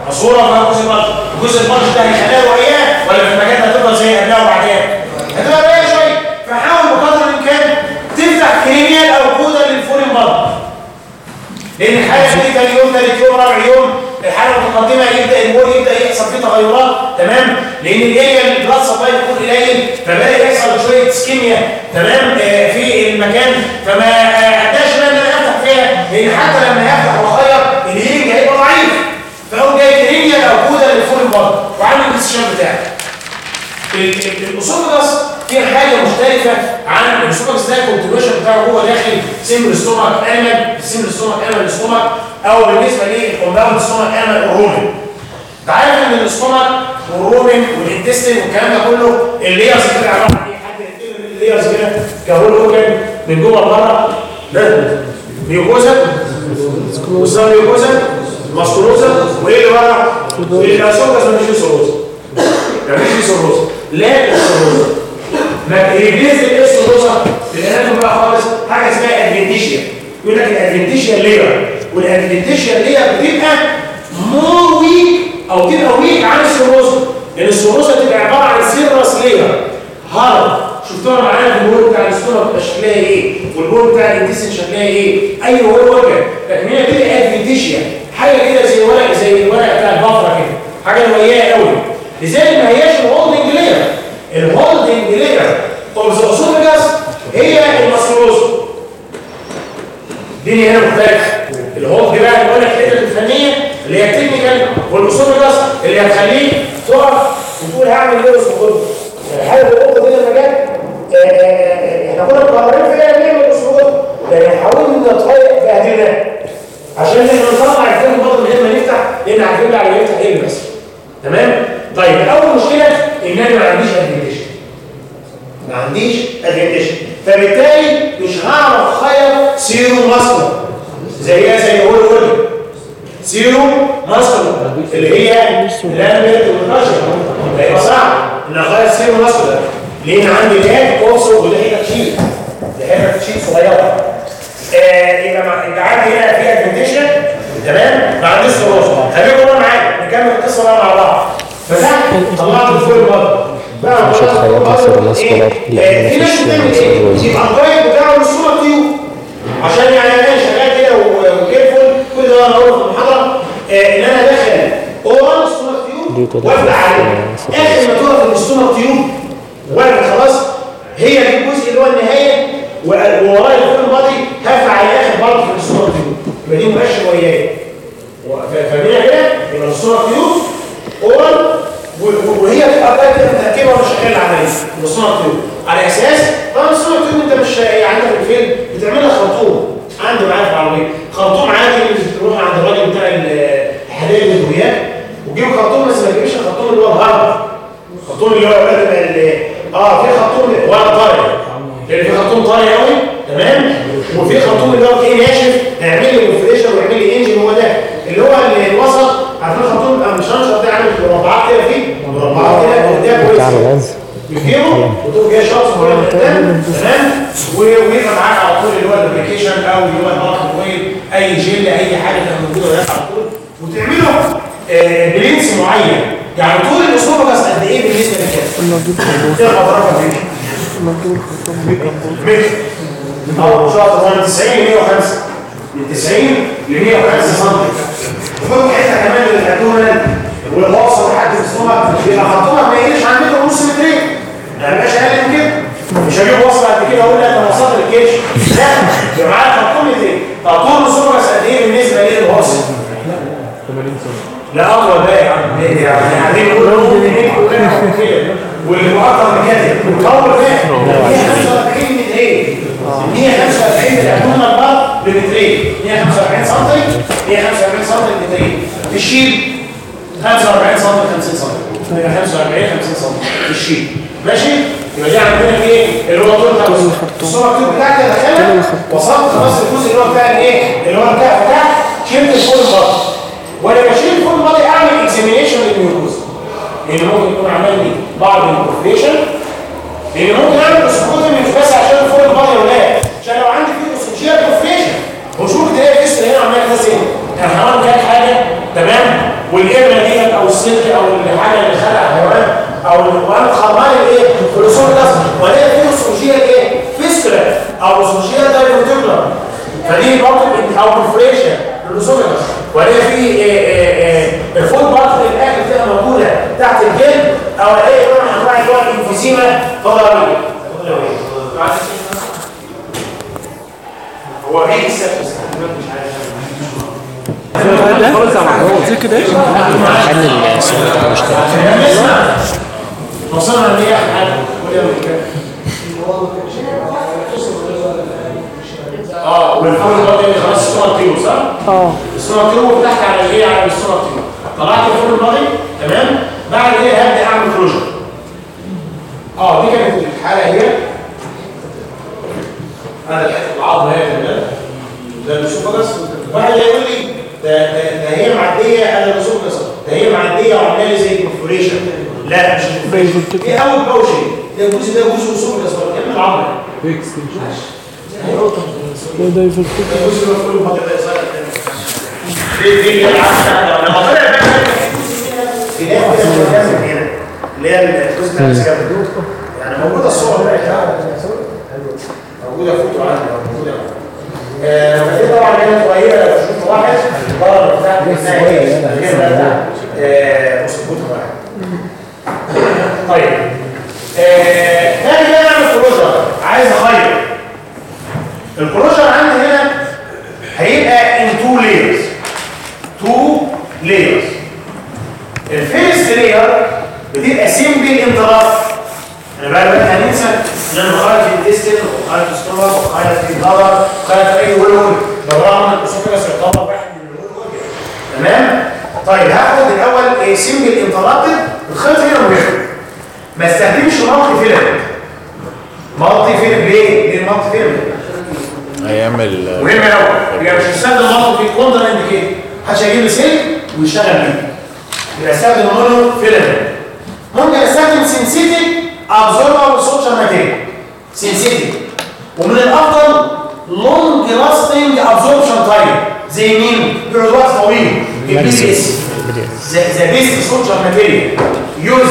ماسوره وفيها جزء margin. الجزء ال margin ده هيخليها وياه ولا في المكان ده هتفضل زي قبلها وبعدين؟ هتبقى قليله شوية. فحاول بقدر الإمكان تفتح cranial أو caudal لل foreign body لأن الحاله دي تاني يوم ثالث يوم رابع يوم الحاله المتقدمة يبدأ ال wall يبدأ يحصل فيه تغيرات. تمام؟ لأن ال area ال blood supply بيكون قليل فبدأ يحصل شوية ischemia تمام؟ آه في المكان. فما آه، اداش ان أنا افتح فيها لأن حتى لما يفتح واغير ال healing هيبقى ضعيف. فهو جاي cranial أو caudal لل foreign body وعامل الاستشفاء بتاعه ال esophagus فيها حاجة مختلفة عن ال esophagus ده ال continuation بتاعه هو داخل simple stomach animal ال simple stomach animal stomach أو بالنسبة لل compound stomach animal ال rumen أنت عارف إن ال stomach وال rumen وال intestine والكلام ده كله ال layers كده عباره عن إيه حد يكتب ال layers كده كهول اوكن من جوه لبره. ده mucosa و submucosa muscularis وايه اللي ورا ال esophagus ما فيش serosa ما فيش serosa لا ال serosa ما يجيز ال serosa ال anatomy بقى خالص حاجة اسمها adventitia يقول لك ال adventitia layer وال adventitia layer بتبقى more weak أو تبقى weak عن ال serosa لأن ال serosa تبقى عباره عن serous layer hard شفتوها معانا في ال wall بتاع ال stomach بتبقى شكلها إيه؟ وال wall بتاع ال intestine شكلها إيه؟ أيوه هو وجه لكن هي كده adventitia حاجة كده زي ورق زي الورق بتاع البفرة كده. حاجة نوعيه قوي. لذلك ما هياش ال holding layer ال holding layer of the esophagus هي ال muscularis الدنيا هنا مختلفة. الهولد بقى اللي بقول لك الحته الفنية اللي هي ال technical وال esophagus اللي هتخليك تقف وتقول هعمل إيه esophagus الحاجة اللي النقطه دي لما جت إحنا كنا مقررين فيها نعمل esophagus لكن حاولنا نتغير بهدلنا عشان إحنا نطلع الفيلم برضه من غير ما نفتح لأن عارفين على يفتح إيه بس تمام طيب اول مشكله ان أنا ما عنديش ادفنتيشن ما عنديش ادفنتيشن فبالتالي مش هعرف خير سيرو ماسكولار زيها زي هو الولد سيرو ماسكولار اللي هي لامبرت والرشا هيبقى صعب ان اغير سيرو ماسكولار لأن عندي لاب اوصل وده تشيل ده حتة تشيل صغيره آه يبقى مع انت عندي هنا في ادفنتيشن تمام؟ ما عنديش سيروزا خليكم بقى معايا. نكمل القصة بقى مع بعض. فتحت طلعت الفول برضه. بقى مش هتخيط سيرو ماسكولار لأن في ناس مفيش إيه؟ سيروزا يبقى الجايد بتاعه الصورة تيوب عشان يعني أنا شغال كده وكيرفول. كل ده أنا أقول في المحاضرة. آه إن أنا داخل اورال الصورة تيوب وأفتح عليه آخر ما تقف الصورة تيوب. وأنا خلاص هي دي الجزء اللي هو النهاية وورايا الفول هفتح على الآخر برضه في الصورة تيوب يبقى دي مؤشر وياي فاهمين كده يبقى الصورة و- و- وهي بتبقى بقى كده متركبه ومش شغاله العملية. الصورة تيوب على أساس طبعا الصورة تيوب أنت مش يعني عندك في الفيلم بتعملها خرطوم. عندي معايا في العربية. خرطوم عادي تروح عند الراجل بتاع ال- الحدائق والبويات وتجيب خرطوم بس ما تجيبش الخرطوم اللي هو ال hard. الخرطوم اللي هو آه في خرطوم. ورق طري لأن في خرطوم طري قوي؟ تمام. وفي خرطوم اللي هو إيه ناشف. هيعمل لي inflammation ويعمل لي injury هو ده. اللي هو اللي الوسط. عارفين الخرطوم بقى مشنشر ده عامل مربعات كده فيه؟ مربعات كده. بتاع كويس بتجيبه وتقوم جاي شاخصه ولا تمام؟ ويبقى معاك على طول اللي هو ال lubrication أو اللي هو ال paraffin oil أي جل أي حاجة كانت موجودة هناك على طول. وتعمله آه، بلينس معين. يعني طول الاسوفاجس قد إيه تقرا برقم دي متر آه شاطر هو من 90 ل 105 من 90 ل 105 سم وفوق حتة كمان للابدومينال والواصل لحد السtomach يبقى خطوها ما متر ونص مترين ما يبقاش أقل من كده مش هجيب وصل قد كده أقول لك أنا وصلت للكيش لا يبقى خطوه مترين طب طول الاسوفاجس قد إيه بالنسبة للواصل؟ لا اطول بقى يا عم ليه يعني قاعدين يقولوا ممكن يجوا كده. كده واللي أكتر من كده طول بقى 145 مترين 145 من الابدومينال بار بمترين 145 سم 145 سم لمترين. في الشيل 45 سم 50 سم يبقى 45 50 سم في الشيل ماشي؟ يبقى دي عندنا إيه؟ اللي هو طول بتاع الصورة الكتب بتاعتي دخلت وصلت خلاص الجزء اللي هو بتاع الايه اللي هو الكهف بتاعك شلت الفول بار وأنا بشيل الفول بادي اعمل اكزامينيشن للميوكوز لأن ممكن يكون عمل لي بعض الانفورميشن لأن ممكن أعمل اسكوتومي مش بس عشان الفول بادي ولا لا. عشان لو عندي فيه انفورميشن مش ممكن تلاقي كسر هنا عمال تنزل يعني حيوان كان حاجة؟ تمام. والابره ديت أو السلك أو الحاجة اللي خلع الحيوان أو الحيوان خرمان الايه الاصول الاسمر ولاقي فيه اسوشيال إيه فيسترا أو اسوشيال دايفورتيكولار فدي برضه أو برفريشن للاسوفيجاس ولاقي في الفود بارت الآخر بتبقى موجوده تحت الجلد أو أي نوع من أنواع اللي هو الانفيزيما فضلويه هو مش عارف هو كده حل السؤال بتاع المشكلة وصلنا ليه حل آه والفرن ده خلاص الصورة تيو صح؟ آه. الصورة تيو بتحكي على إيه على الصورة تيو طلعت الفول الماضي تمام؟ بعد كده هبدأ أعمل كلوجر آه دي كانت الحالة هي. الحته العظم هي ده ده الاسوفاجس واحد يقول لي ده ده, ده هي معدية هذا الاسوفاجس ده هي معدية وعمالة زي البرفوريشن لا مش البرفوريشن إيه أول باوشي ده الجزء ده جزء اسوفاجس كان العظم ده ده في الجزء ده تبقى صار دي دي اللي طلع بقى في ده كده هنا اللي هي الجزء السكاب يعني موجوده الصور بتاعتها موجوده فوتو عندي موجوده طبعا هي صغيره لو شفت واحد ضرب بتاع مسكوت واحد طيب آه، تاني بقى اعمل closure عايز اغير ال closure عندي هنا هيبقى in two layers two layers ال first layer بتبقى simple interrupted أنا بقى دلوقتي هننسى ان أنا بخيط في الديستل وبخيط في الستومك وبخيط في النظر وبخيط في اي ولون بالرغم ان الاسوفاجس يعتبر واحد من الولون تمام طيب هاخد الأول سيمبل انترابتد الخيط هنا مهم ما استخدمش مالتي فيلم مالتي فيلم ليه؟ ليه المالتي فيلم؟ هيعمل مهم قوي يبقى مش هستخدم مالتي في كونتر انديكيت محدش هيجيب لي سلك ويشتغل بيه يبقى استخدم monofilament ممكن استخدم synthetic absorbable suture material synthetic ومن الافضل long lasting absorption time زي مين؟ بيقعد وقت طويل ال PDS the best suture material used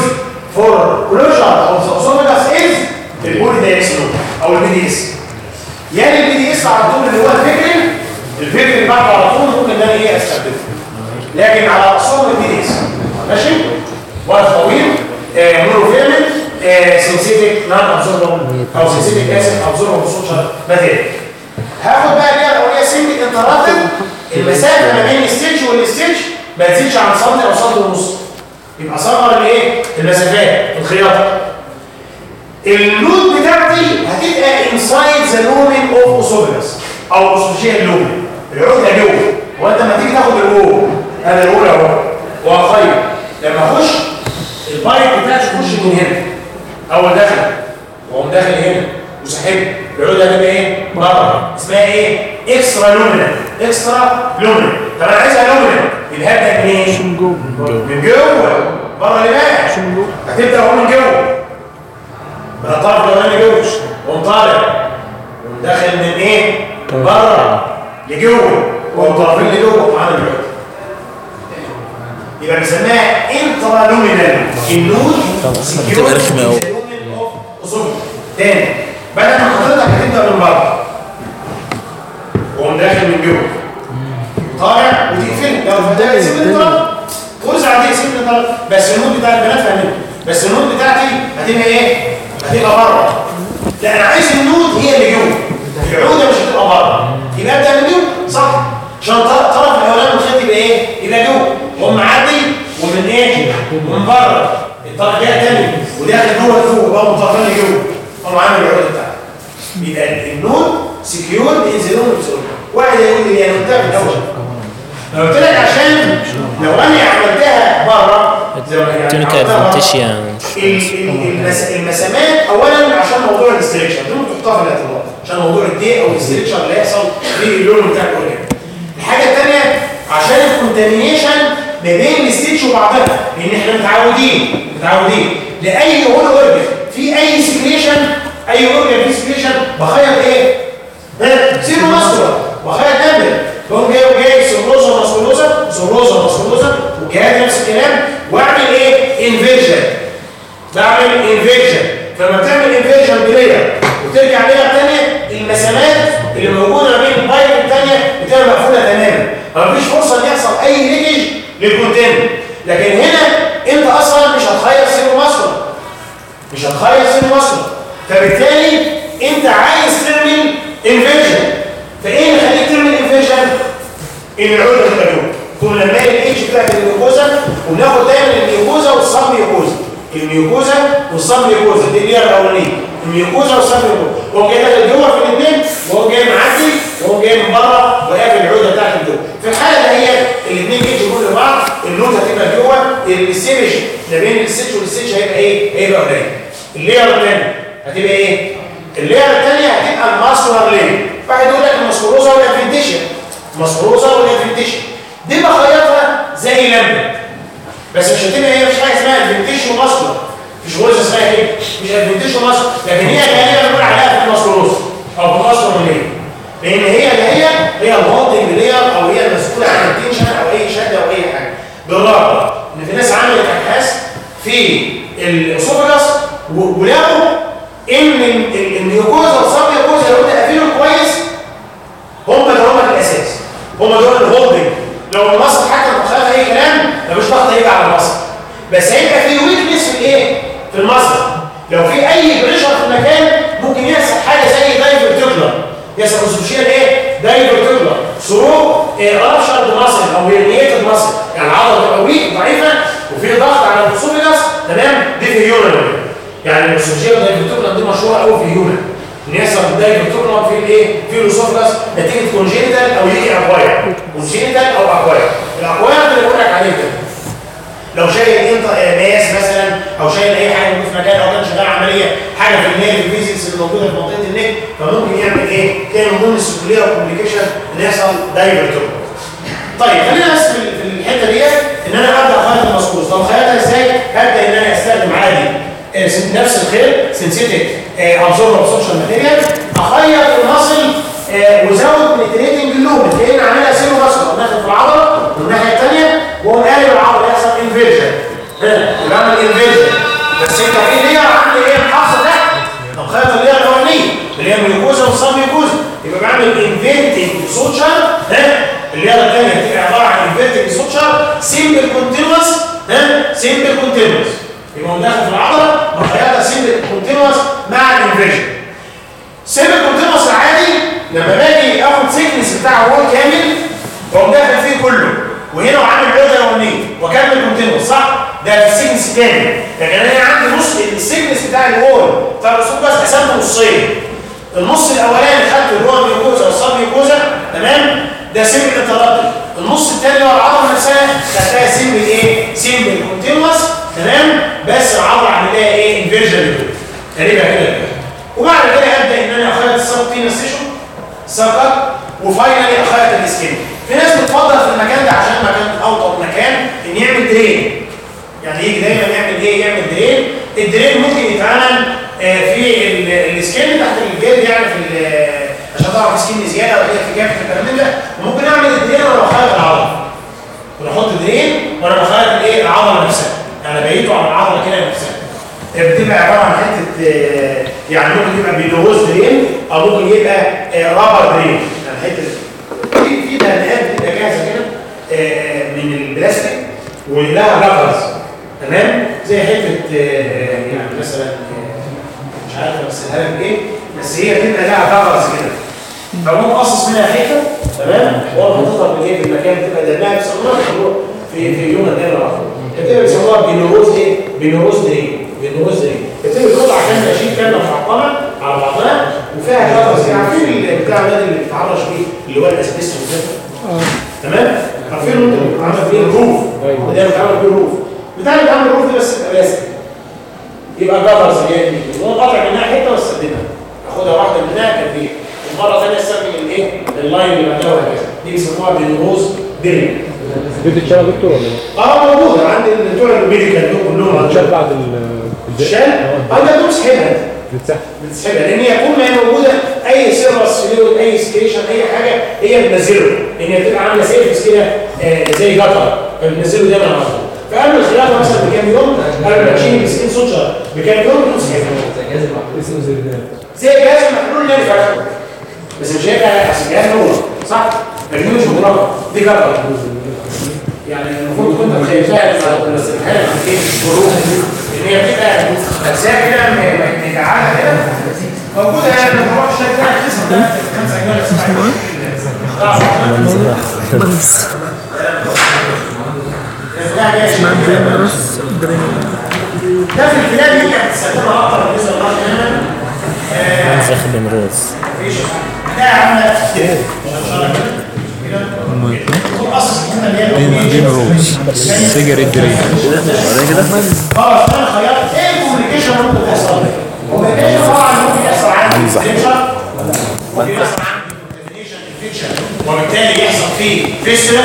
for closure of the esophagus is ال polydioxanone أو ال PDS يعني ال PDS على طول اللي هو ال Vicryl ال Vicryl اللي بعده على طول ممكن ده إيه استخدمه لكن على اصول ال PDS ماشي وقت طويل monofilament synthetic non absorbable أو synthetic اسيد absorbable suture material هاخد بقى اللي هي الاوليه simple interrupted المسافه ما بين ال stitch وال stitch ما تزيدش عن سنتي أو سنتي ونص. يبقى صغر الإيه؟ المسافات الخياطة. اللود بتاعتي هتبقى inside the lumen of esophagus أو اسوفيجيال لومن العود ده جوه وانت لما تيجي تاخد الوو أنا الاولى اهو واخيط لما أخش البايب بتاعتي تخش من هنا. اول داخل. واقوم داخل هنا. وساحبه العود هتبقى إيه؟ بره اسمها إيه؟ إكسترا لومينال إكسترا لومينال طب أنا عايزها لومينال يبقى هبدا منين؟ من جوه من جوه. بره اللي بقى من جوه هتبدأ اهو من جوه. من الطرف الأولاني جوه. وقوم طالع وقوم داخل من إيه؟ من بره. لجوه. والطرفين لجوه. وعامل العود يبقى بنسميها إنترا لومينال أوي. أصول. تاني. بدل ما حضرتك هتبدا من بره وقوم داخل من جوه. طالع وتقفل. لو ده يسيب الطرف وارجع دي يسيب الطرف بس النود بتاع البنات فاهمين بس النود بتاعتي هتبقى إيه؟ هتبقى بره. لا أنا عايز النود هي اللي جوه. العودة مش هتبقى بره. يبقى ابدا من جوه؟ صح. عشان الطرف الأولاني الخيط يبقى إيه؟ يبقى جوه. وقوم معدي ومن إيه؟ ومن بره. الطرف جاي تاني. وداخل جوه جوه بقى مطرفين جوه. قوم عامل العودة بتاعتي يبقى النود سكيور انزلون بسهوله واحد يقول لي أنا قلتها في الأول أنا قلت لك عشان لو أنا عملتها بره المسامات اولا عشان موضوع الاستريكشن دول تحطها في الاعتبار عشان موضوع الدي أو الاستريكشن اللي هيحصل في اللون بتاع الاورجن الحاجة الثانية عشان الكونتامينيشن ما بين الستيتش وبعضها. لأن إحنا متعودين متعودين. لأي اورجن في أي سكريشن أي اورجن فيه سكريشن بخيط إيه؟ سيرو ماسكولار بخيط Lembert بقوم جاي وجاي serosa musculosa serosa musculosa وجهاز نفس الكلام. واعمل إيه؟ inversion بعمل inversion فلما بتعمل inversion ب layer وترجع ب layer ثانية المسامات اللي موجودة ما بين ال bite الثانية بتبقى مقفولة تماما. فمفيش فرصة إن يحصل أي leakage لل content. لكن هنا أنت أصلا مش هتخيط seromuscular مش هتخيط seromuscular فبالتالي انت عايز تعمل انفيرجن فإيه اللي يخليك تعمل انفيرجن؟ إن العود جوه ثم لما الاتش بتاعت الميوكوزا وناخد دايما الميوكوزا والصب ميوكوزا الميوكوزا والصب ميوكوزا دي اللي هي الأولانية. الميوكوزا والصب ميوكوزا وهو جاي داخل جوه في الاثنين وهو جاي معدي وهو جاي من بره وقافل العودة بتاعت الجوه. في الحالة ده هي الاثنين يجوا لبعض اللود هتبقى جوه السيرج ما بين الستش والستش هيبقى إيه؟ هيبقى قليل اللير الثانية هتبقى إيه؟ اللير الثانية هتبقى الماسكولار لير واحد يقول لك الماسكولوزا والافنتيشن الماسكولوزا والافنتيشن دي بخيطها زي لمبه بس مش هتبقى هي مش حاجة اسمها ادفنتيشن ماسكولار مش غرزه اسمها إيه؟ مش ادفنتيشن ماسكولار لكن هي غالبا بنقول عليها في الماسكولوزا أو في لير لأن هي اللي هي هي الهولدنج لير أو هي المسؤوله عن التنشن أو اي شده أو اي حاجة بالرغم ان في ناس عملت ابحاث في ال esophagus ولقوا ان ال- ال- ال mucosa وال submucosa لو انت قافله كويس. هم دول هم الأساس. هم دول ال holding لو ال muscle لو خد أي كلام مفيش ضغط هيجي على ال muscle. بس هيبقى في weakness في الإيه؟ في ال muscle. لو في أي pressure في المكان ممكن يحصل حاجة زي diverticula يحصل esophageal إيه؟ diverticula ثرو رابشر ماسل أو هيرنيتد ماسل يعني العضلة تبقى ويك ضعيفة وفي ضغط على الاسوفيجاس تمام؟ دي في يونان يعني الاسوشيال دايفرتيكولار دي مشهورة قوي في يونان ان يحصل دايفرتيكولار في الايه؟ في الاسوفيجاس نتيجه كونجينيتال أو يجي اكواير كونجينيتال أو اكواير الاكواير اللي بقول لك عليه كده لو شايل انت ماس مثلا أو شايل اي حاجة موجود في مكان أو كان شغال عملية حاجة في النيل الفيزيكس اللي موجودة في منطقة النيل فممكن يعمل إيه؟ كان من ضمن السكولير كومبليكيشن إن يحصل دايفرتيكولار طيب خلينا بس في الحتة ديت إن أنا أبدأ اخيط المسكوز طب خيطها إزاي؟ هبدا ان أنا استخدم عادي آه، سن- نفس الخيط سنسيتك ابزوربر ابسوربشن ماتيريال اخيط المصل وزود نيتريتنج اللومن كان عاملها سيرو باسكر ناخد في العضلة والناحيه الثانية واقوم قالب العضلة يحصل انفيرجن يبقى اعمل انفيرجن بس أنت في ليه عامل إيه محافظه تحت طب خيط اللي هي الاولانيه اللي هي ال mucosa وال submucosa يبقى بعمل inverting ها؟ اللي هي الثانية بتبقى عبارة عن inverting suture simple continuous simple continuous يبقى داخل في العضلة وخيطها simple continuous مع ال inversion. simple continuous العادي لما باجي آخد thickness بتاع هو كامل بقوم داخل فيه كله وهنا وعامل عقدة يومية واكمل continuous صح؟ ده في ال thickness كامل. لكن أنا عندي نص ال thickness بتاع ال wall بتاع ال esophagus بس قسمته نصين. النص الأولاني خدته اللي هو ال mucosa وال submucosa تمام؟ ده simple interrupted النص الثاني هو العضله نفسها خدتها simple إيه؟ simple continuous تمام؟ بس العضله إيه؟ inversion تقريبا كده. وبعد كده أبدأ إن أنا أخيط ال subcutaneous tissue subcut و finally أخيط ال skin في ناس بتفضل في المكان ده عشان مكان اوطى مكان إن يعمل drain يعني يجي دايما يعمل إيه؟ يعمل drain ال drain ممكن يتعمل آه، في ال- ال skin تحت الجلد يعني في عشان تعرف secretion زيادة ولا في جاف في الكلام ده. وممكن أعمل ال drain وأنا بخيط العضلة. ونحط drain وأنا بخيط الإيه؟ العضلة نفسها. يعني بيته على العضلة كده نفسها. بتبقى عبارة عن حتة آه، يعني ممكن يبقى penrose drain أو ممكن يبقى آه، rubber drain. يعني حتة في في بنات بتبقى جاهزه كده آه، من البلاستيك ولها رابرز تمام؟ زي حتة يعني مثلا مش عارف امثلها لك إيه بس هي بتبقى لها رابرز كده. فممكن اقصص منها حتة تمام؟ وأروح حاططها في المكان بتبقى دمها بيسموها في في يوم الدايره بتبقى بيسموها بينوروز إيه؟ بينوروز درين. بينوروز درين بتبقى قطعه كامله شيء كامله معقمه على بعضها وفيها جرس عارفين البتاع ده اللي بيتعرش بيه اللي هو الاسبستوس ده. تمام؟ عارفين انت عامل بيه ال roof. ده بيتعمل بيه ال roof. بتاع اللي بيتعمل ال roof ده بس بلاستيك يبقى جرس هي دي هو قطع منها حتة واستخدمها. أخدها واحدة منها كبير المره الثانية استخدم الايه ال line اللي بعدها وهكذا دي بيسموها penrose drain دي بتتشال دكتور ولا إيه؟ آه موجودة. عند بتوع ال medical دول كلهم بتتشال بعد ال الشال آه ده دوس حلها بتتسحب بتسحبها لأن هي كل ما هي موجودة أي سيرفس فلويد أي ستيشن أي حاجة هي بتنزله. لأن هي بتبقى عاملة سيرفس كده آه، زي جطر. فبتنزله دايما على طول. فقبل الخلافه مثلا بكام يوم قبل ما تشيل السكين سوتشر بكام يوم تسحبها اسمه زي ده زي جهاز محلول نادي فاكهه بس مش هيبقى اصل الجهاز هو. صح؟ لكن مش مغلقه دي جطر. يعني المفروض كنت مخيفها بسمها لك إيه الظروف هي موجوده يعني لما تروح الشركة القسم ده 5 جنيه ولا 7 جنيه ده في الكلاب اللي هتستخدمها أكتر بالنسبة للراجل هنا. فخ بن روز ده عامله كده كده دكتور أصلا كنا اللي هي دين روز سيجرت دري خلاص أنا خيرت إيه الكوميونيكيشن ممكن يحصل الكوميونيكيشن طبعا ممكن يحصل عندي وبالتالي يحصل فيه فيسترا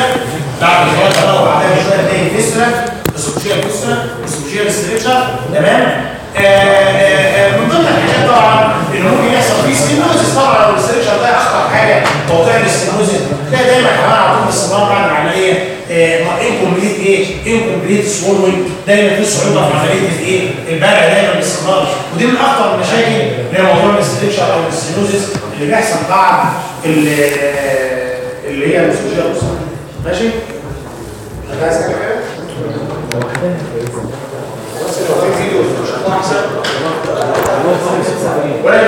بعد شوية تدور بعدها شوية تلاقي فيسترا اسوشيال فيسترا اسوشيال ستريتشر تمام من ضمن الحاجات طبعا ان ممكن يحصل فيه ستينوزس طبعا لو الستريتشر ده اخطر حاجة موضوع ال stenosis تلاقي دايما كمان على طول باستمرار بعد العملية. incomplete إيه incomplete swallowing دايما في صعوبة في عملية الايه البلع دايما باستمرار ودي من اخطر المشاكل اللي هي موضوع ال stricture أو ال stenosis اللي بيحصل بعد ال- اللي هي ال esophageal ماشي؟ أنت عايز حاجة؟ كده؟ ولا